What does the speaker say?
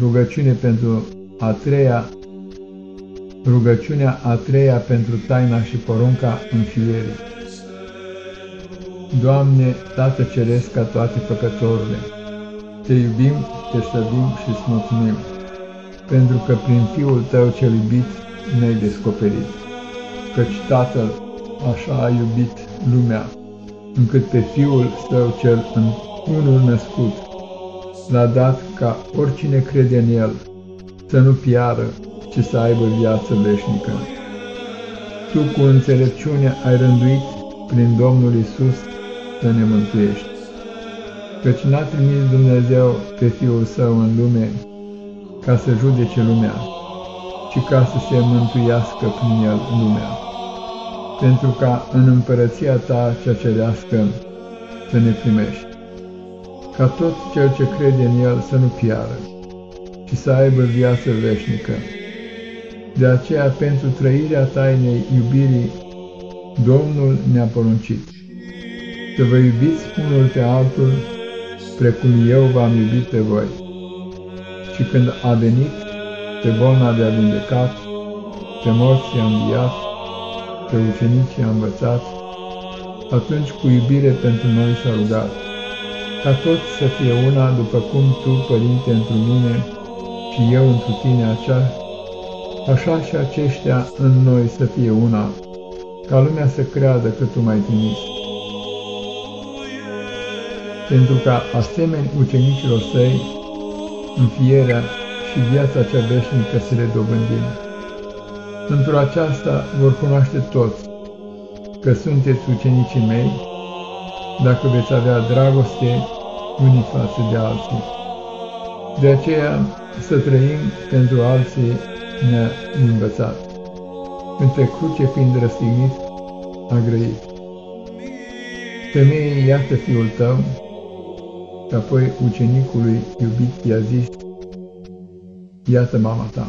Rugăciune pentru a treia, rugăciunea a treia pentru taina și porunca înfierii. Doamne, Tată Ceresc ca toate făcătorile, Te iubim, Te slăbim și îți mulțumim, pentru că prin Fiul Tău cel iubit ne-ai descoperit, căci Tatăl așa a iubit lumea, încât pe Fiul Său cel în unul născut, l-a dat ca oricine crede în El să nu piară, ci să aibă viață veșnică. Tu cu înțelepciune ai rânduit prin Domnul Isus să ne mântuiești. Căci n-a trimis Dumnezeu pe Fiul Său în lume ca să judece lumea, ci ca să se mântuiască prin El lumea. Pentru ca în împărăția Ta cea cerească să ne primești ca tot cel ce crede în El să nu piară, ci să aibă viață veșnică. De aceea, pentru trăirea tainei iubirii, Domnul ne-a poruncit să vă iubiți unul pe altul, precum eu v-am iubit pe voi. Și când a venit, pe bolnavi a vindecat, pe morți i-a înviat, pe ucenici i-a învățat, atunci cu iubire pentru noi s-a rugat ca toți să fie una, după cum Tu, Părinte, întru mine și eu întru Tine acea, așa și aceștia în noi să fie una, ca lumea să creadă că Tu m-ai trimis. Pentru ca asemeni ucenicilor săi, înfierea și viața cea veșnică să le dobândim. Pentru aceasta vor cunoaște toți că sunteți ucenicii mei, dacă veți avea dragoste unii față de alții. De aceea să trăim pentru alții ne-a învățat. Între cruce fiind răstignit, a grăit. Femeie, iată fiul tău, și apoi ucenicului iubit i-a zis, iată mama ta.